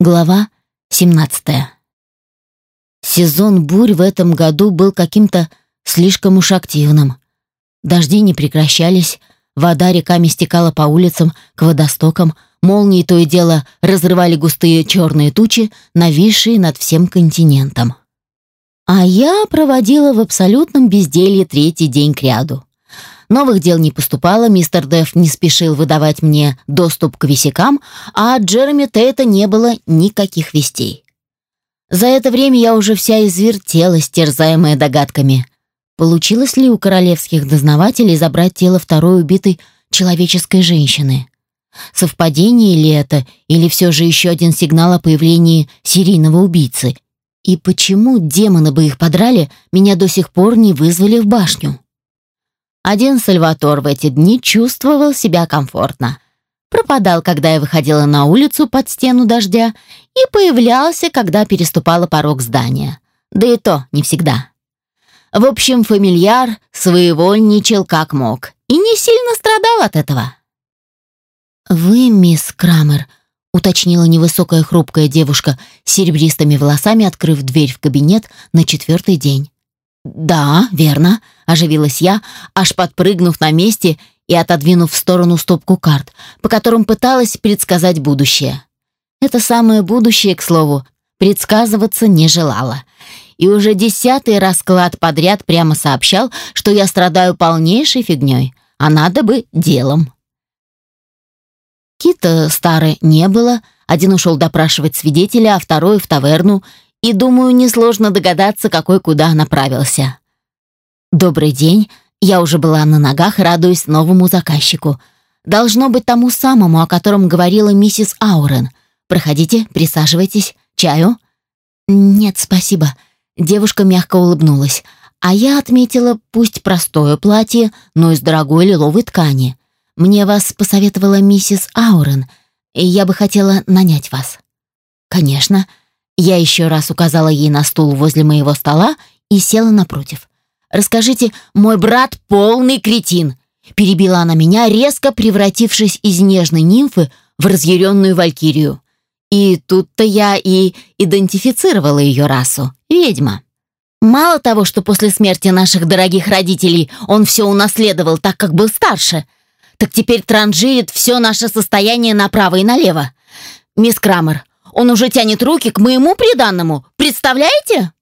Глава 17. Сезон бурь в этом году был каким-то слишком уж активным. Дожди не прекращались, вода реками стекала по улицам, к водостокам, молнии то и дело разрывали густые черные тучи, нависшие над всем континентом. А я проводила в абсолютном безделье третий день кряду. Новых дел не поступало, мистер Деф не спешил выдавать мне доступ к висякам, а от Джереми Тейта не было никаких вестей. За это время я уже вся извертелась, терзаемая догадками. Получилось ли у королевских дознавателей забрать тело второй убитой человеческой женщины? Совпадение ли это, или все же еще один сигнал о появлении серийного убийцы? И почему демоны бы их подрали, меня до сих пор не вызвали в башню? Один Сальватор в эти дни чувствовал себя комфортно. Пропадал, когда я выходила на улицу под стену дождя, и появлялся, когда переступала порог здания. Да и то не всегда. В общем, фамильяр своевольничал как мог и не сильно страдал от этого. «Вы, мисс Крамер», — уточнила невысокая хрупкая девушка с серебристыми волосами, открыв дверь в кабинет на четвертый день. «Да, верно», — оживилась я, аж подпрыгнув на месте и отодвинув в сторону стопку карт, по которым пыталась предсказать будущее. Это самое будущее, к слову, предсказываться не желала. И уже десятый расклад подряд прямо сообщал, что я страдаю полнейшей фигней, а надо бы делом. Кита старой не было, один ушел допрашивать свидетеля, а второй в таверну, и, думаю, несложно догадаться, какой куда направился. «Добрый день», я уже была на ногах, радуясь новому заказчику. Должно быть тому самому, о котором говорила миссис Аурен. Проходите, присаживайтесь. Чаю? Нет, спасибо. Девушка мягко улыбнулась. А я отметила, пусть простое платье, но из дорогой лиловой ткани. Мне вас посоветовала миссис Аурен, и я бы хотела нанять вас. Конечно. Я еще раз указала ей на стул возле моего стола и села напротив. «Расскажите, мой брат полный кретин!» Перебила она меня, резко превратившись из нежной нимфы в разъяренную валькирию. И тут-то я и идентифицировала ее расу — ведьма. Мало того, что после смерти наших дорогих родителей он все унаследовал, так как был старше, так теперь транжирит все наше состояние направо и налево. Мисс Крамер, он уже тянет руки к моему приданному. Представляете?»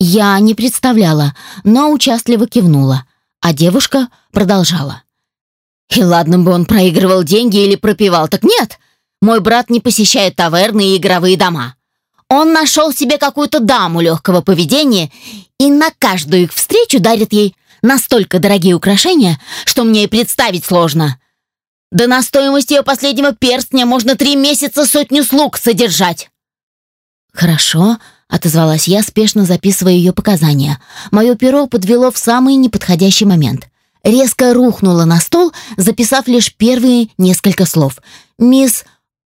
Я не представляла, но участливо кивнула, а девушка продолжала. «И ладно бы он проигрывал деньги или пропивал, так нет. Мой брат не посещает таверны и игровые дома. Он нашел себе какую-то даму легкого поведения и на каждую их встречу дарит ей настолько дорогие украшения, что мне и представить сложно. Да на стоимость ее последнего перстня можно три месяца сотню слуг содержать. Хорошо, отозвалась я, спешно записывая ее показания. Мое перо подвело в самый неподходящий момент. Резко рухнула на стол, записав лишь первые несколько слов. «Мисс...»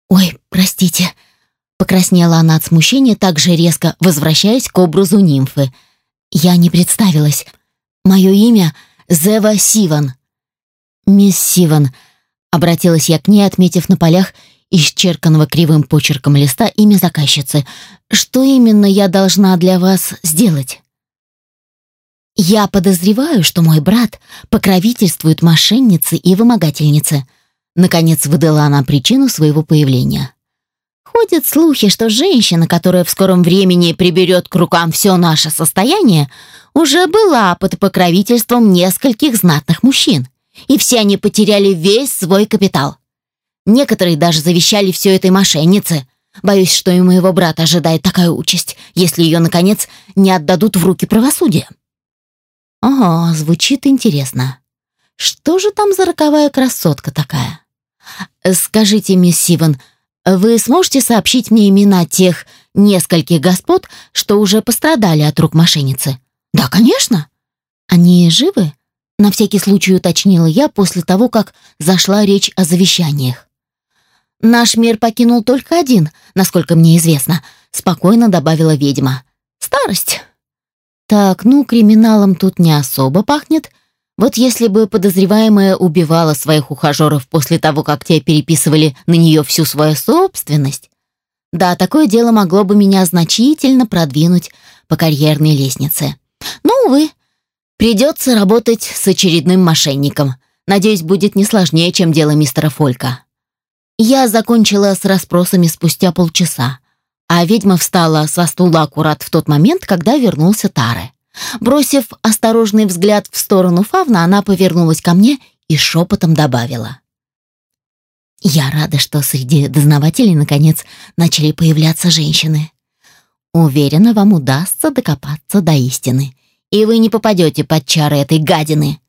«Ой, простите...» Покраснела она от смущения, так же резко возвращаясь к образу нимфы. «Я не представилась. Мое имя Зева Сиван». «Мисс Сиван», Обратилась я к ней, отметив на полях исчерканного кривым почерком листа имя заказчицы. «Что именно я должна для вас сделать?» «Я подозреваю, что мой брат покровительствует мошеннице и вымогательнице», Наконец выдала она причину своего появления. Ходят слухи, что женщина, которая в скором времени приберет к рукам все наше состояние, уже была под покровительством нескольких знатных мужчин и все они потеряли весь свой капитал. Некоторые даже завещали все этой мошеннице. Боюсь, что и моего брата ожидает такая участь, если ее, наконец, не отдадут в руки правосудия. Ого, звучит интересно. Что же там за роковая красотка такая? Скажите, мисс Сиван, вы сможете сообщить мне имена тех нескольких господ, что уже пострадали от рук мошенницы? Да, конечно. Они живы? На всякий случай уточнила я после того, как зашла речь о завещаниях. «Наш мир покинул только один, насколько мне известно», — спокойно добавила ведьма. «Старость». «Так, ну, криминалом тут не особо пахнет. Вот если бы подозреваемая убивала своих ухажеров после того, как те переписывали на нее всю свою собственность, Да, такое дело могло бы меня значительно продвинуть по карьерной лестнице. Но, увы, придется работать с очередным мошенником. Надеюсь, будет не сложнее, чем дело мистера Фолька. Я закончила с расспросами спустя полчаса, а ведьма встала со стула аккурат в тот момент, когда вернулся Таре. Бросив осторожный взгляд в сторону Фавна, она повернулась ко мне и шепотом добавила. «Я рада, что среди дознавателей, наконец, начали появляться женщины. Уверена, вам удастся докопаться до истины, и вы не попадете под чары этой гадины».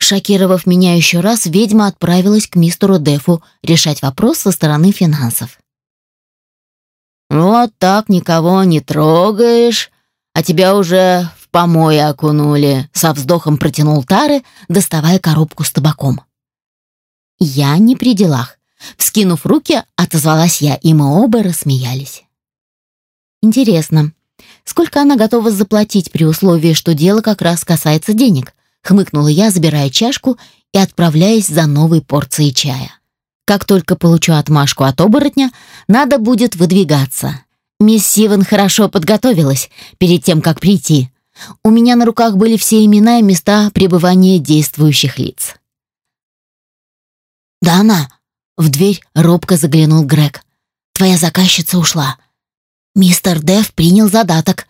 Шокировав меня еще раз, ведьма отправилась к мистеру Дефу решать вопрос со стороны финансов. «Вот так никого не трогаешь, а тебя уже в помой окунули», — со вздохом протянул Тары, доставая коробку с табаком. Я не при делах. Вскинув руки, отозвалась я, и мы оба рассмеялись. Интересно, сколько она готова заплатить при условии, что дело как раз касается денег? Хмыкнула я, забирая чашку и отправляясь за новой порцией чая. Как только получу отмашку от оборотня, надо будет выдвигаться. Мисс Сивен хорошо подготовилась перед тем, как прийти. У меня на руках были все имена и места пребывания действующих лиц. «Да она!» — в дверь робко заглянул Грег. «Твоя заказчица ушла. Мистер Дев принял задаток».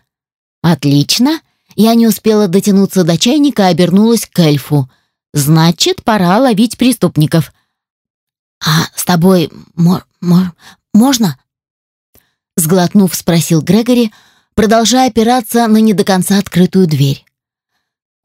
«Отлично!» Я не успела дотянуться до чайника, а обернулась к эльфу. «Значит, пора ловить преступников». «А с тобой мо мо можно?» Сглотнув, спросил Грегори, продолжая опираться на не до конца открытую дверь.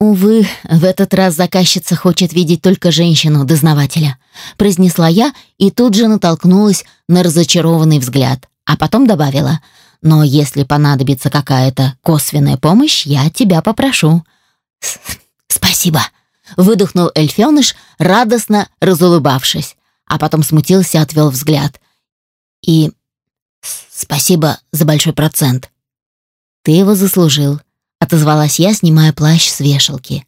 «Увы, в этот раз заказчица хочет видеть только женщину-дознавателя», произнесла я и тут же натолкнулась на разочарованный взгляд, а потом добавила «Но если понадобится какая-то косвенная помощь, я тебя попрошу». «Спасибо», — выдохнул эльфёныш, радостно разулыбавшись, а потом смутился и отвел взгляд. «И спасибо за большой процент». «Ты его заслужил», отозвалась я, снимая плащ с вешалки.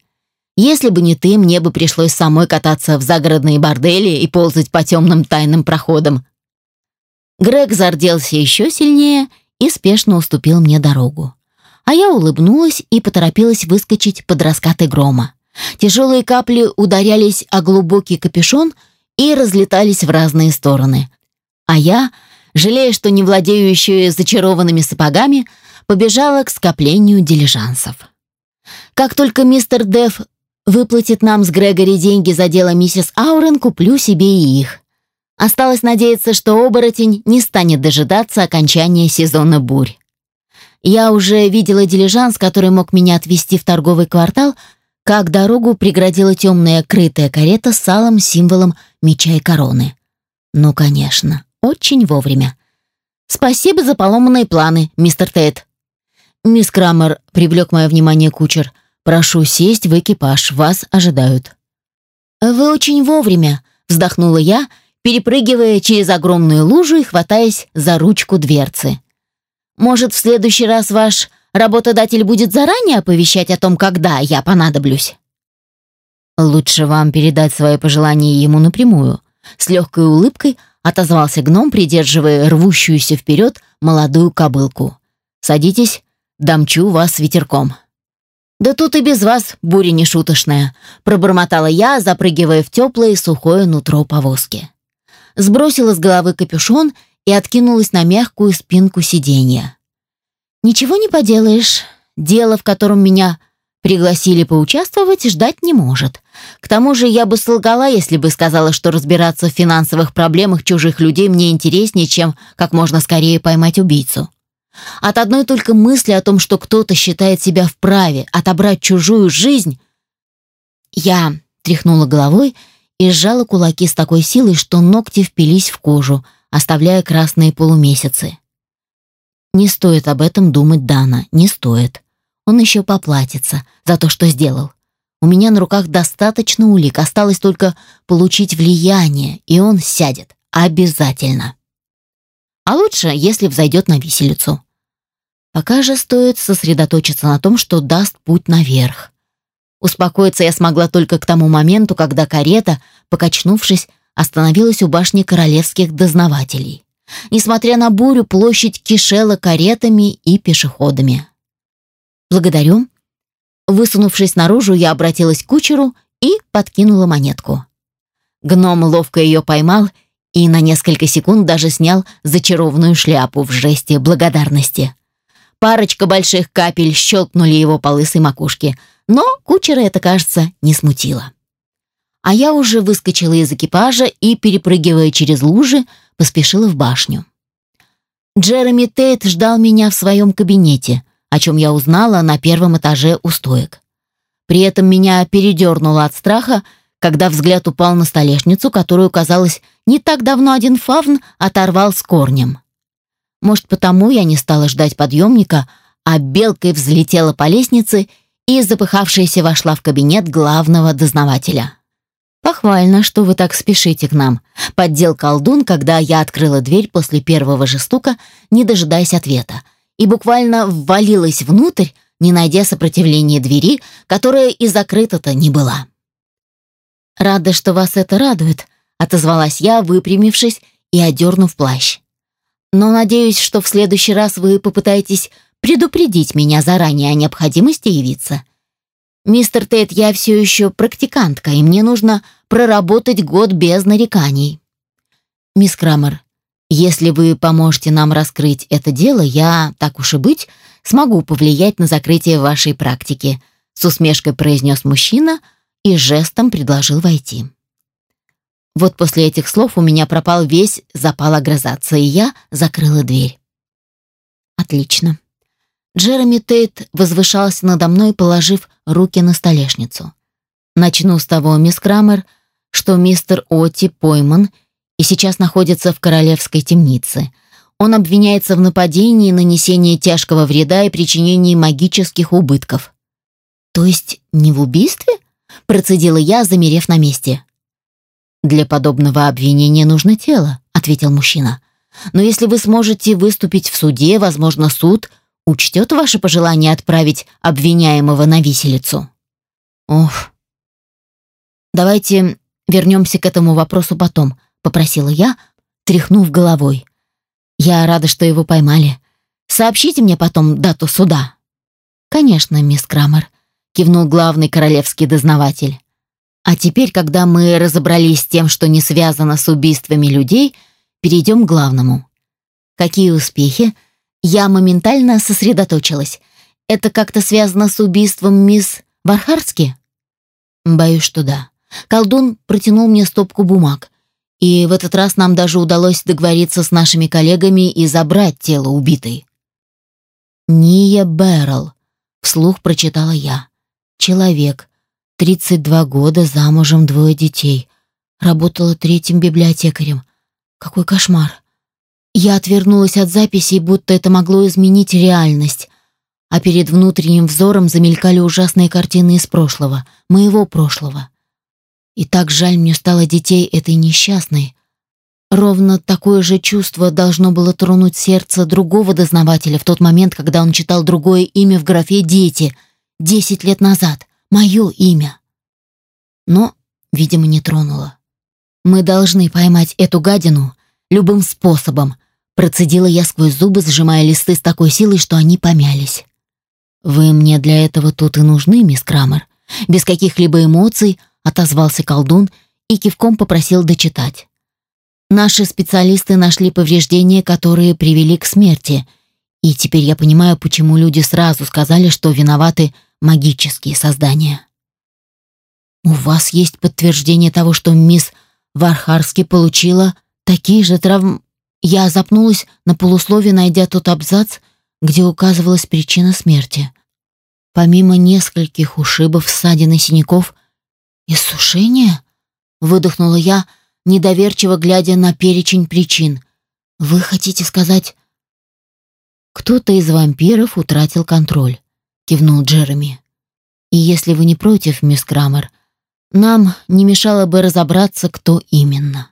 Если бы не ты, мне бы пришлось самой кататься в загородные бордели и ползать по темным тайным проходам. Грег зарделся еще сильнее и спешно уступил мне дорогу. А я улыбнулась и поторопилась выскочить под раскаты грома. Тяжелые капли ударялись о глубокий капюшон и разлетались в разные стороны. А я, жалея, что не владею еще и зачарованными сапогами, побежала к скоплению дилижансов. Как только мистер Дев выплатит нам с Грегори деньги за дело миссис Аурен, куплю себе и их. Осталось надеяться, что оборотень не станет дожидаться окончания сезона бурь. Я уже видела дилижанс, который мог меня отвезти в торговый квартал, как дорогу преградила темная крытая карета с салом символом меча и короны. Ну, конечно, очень вовремя. Спасибо за поломанные планы, мистер Тейт. «Мисс Крамер», — привлек мое внимание кучер, — «прошу сесть в экипаж, вас ожидают». «Вы очень вовремя», — вздохнула я, перепрыгивая через огромную лужу и хватаясь за ручку дверцы. «Может, в следующий раз ваш работодатель будет заранее оповещать о том, когда я понадоблюсь?» «Лучше вам передать свои пожелания ему напрямую», — с легкой улыбкой отозвался гном, придерживая рвущуюся вперед молодую кобылку. «Садитесь, Домчу вас ветерком». «Да тут и без вас буря нешуточная», — пробормотала я, запрыгивая в теплое сухое нутро повозки. Сбросила с головы капюшон и откинулась на мягкую спинку сиденья. «Ничего не поделаешь. Дело, в котором меня пригласили поучаствовать, ждать не может. К тому же я бы солгала, если бы сказала, что разбираться в финансовых проблемах чужих людей мне интереснее, чем как можно скорее поймать убийцу. От одной только мысли о том, что кто-то считает себя вправе отобрать чужую жизнь, я тряхнула головой и сжала кулаки с такой силой, что ногти впились в кожу, оставляя красные полумесяцы. Не стоит об этом думать Дана, не стоит. Он еще поплатится за то, что сделал. У меня на руках достаточно улик, осталось только получить влияние, и он сядет. Обязательно. А лучше, если взойдет на виселицу. Пока же стоит сосредоточиться на том, что даст путь наверх. Успокоиться я смогла только к тому моменту, когда карета, покачнувшись, остановилась у башни королевских дознавателей. Несмотря на бурю, площадь кишела каретами и пешеходами. «Благодарю». Высунувшись наружу, я обратилась к кучеру и подкинула монетку. Гном ловко ее поймал и на несколько секунд даже снял зачарованную шляпу в жесте благодарности. Парочка больших капель щелкнули его по лысой макушке, но кучера это, кажется, не смутило. А я уже выскочила из экипажа и, перепрыгивая через лужи, поспешила в башню. Джереми Тейт ждал меня в своем кабинете, о чем я узнала на первом этаже у стоек. При этом меня передернуло от страха, когда взгляд упал на столешницу, которую, казалось, не так давно один фавн оторвал с корнем. Может, потому я не стала ждать подъемника, а белкой взлетела по лестнице и, запыхавшаяся, вошла в кабинет главного дознавателя. «Похвально, что вы так спешите к нам», — поддел колдун, когда я открыла дверь после первого же стука, не дожидаясь ответа, и буквально ввалилась внутрь, не найдя сопротивления двери, которая и закрыта-то не была. «Рада, что вас это радует», — отозвалась я, выпрямившись и одернув плащ. «Но надеюсь, что в следующий раз вы попытаетесь предупредить меня заранее о необходимости явиться. Мистер Тейт, я все еще практикантка, и мне нужно проработать год без нареканий. Мисс Крамер, если вы поможете нам раскрыть это дело, я, так уж и быть, смогу повлиять на закрытие вашей практики, с усмешкой произнес мужчина и жестом предложил войти. Вот после этих слов у меня пропал весь запал огрызаться, и я закрыла дверь. Отлично. Джереми Тейт возвышался надо мной, положив руки на столешницу. Начну с того, мисс Крамер, что мистер Оти пойман и сейчас находится в королевской темнице. Он обвиняется в нападении, нанесении тяжкого вреда и причинении магических убытков. То есть не в убийстве? Процедила я, замерев на месте. Для подобного обвинения нужно тело, ответил мужчина. Но если вы сможете выступить в суде, возможно, суд – учтет ваше пожелание отправить обвиняемого на виселицу? Ох. Давайте вернемся к этому вопросу потом, попросила я, тряхнув головой. Я рада, что его поймали. Сообщите мне потом дату суда. Конечно, мисс Крамер, кивнул главный королевский дознаватель. А теперь, когда мы разобрались с тем, что не связано с убийствами людей, перейдем к главному. Какие успехи я моментально сосредоточилась. Это как-то связано с убийством мисс Вархарски? Боюсь, что да. Колдун протянул мне стопку бумаг. И в этот раз нам даже удалось договориться с нашими коллегами и забрать тело убитой. Ния Беррелл, вслух прочитала я. Человек, 32 года, замужем, двое детей. Работала третьим библиотекарем. Какой кошмар. Я отвернулась от записей, будто это могло изменить реальность, а перед внутренним взором замелькали ужасные картины из прошлого, моего прошлого. И так жаль мне стало детей этой несчастной. Ровно такое же чувство должно было тронуть сердце другого дознавателя в тот момент, когда он читал другое имя в графе «Дети» десять лет назад, мое имя. Но, видимо, не тронуло. Мы должны поймать эту гадину любым способом, Процедила я сквозь зубы, сжимая листы с такой силой, что они помялись. «Вы мне для этого тут и нужны, мисс Крамер». Без каких-либо эмоций отозвался колдун и кивком попросил дочитать. «Наши специалисты нашли повреждения, которые привели к смерти, и теперь я понимаю, почему люди сразу сказали, что виноваты магические создания». «У вас есть подтверждение того, что мисс Вархарски получила такие же травмы?» Я запнулась на полуслове, найдя тот абзац, где указывалась причина смерти. Помимо нескольких ушибов, ссадин и синяков, иссушение? Выдохнула я, недоверчиво глядя на перечень причин. Вы хотите сказать... Кто-то из вампиров утратил контроль, кивнул Джереми. И если вы не против, мисс Крамер, нам не мешало бы разобраться, кто именно.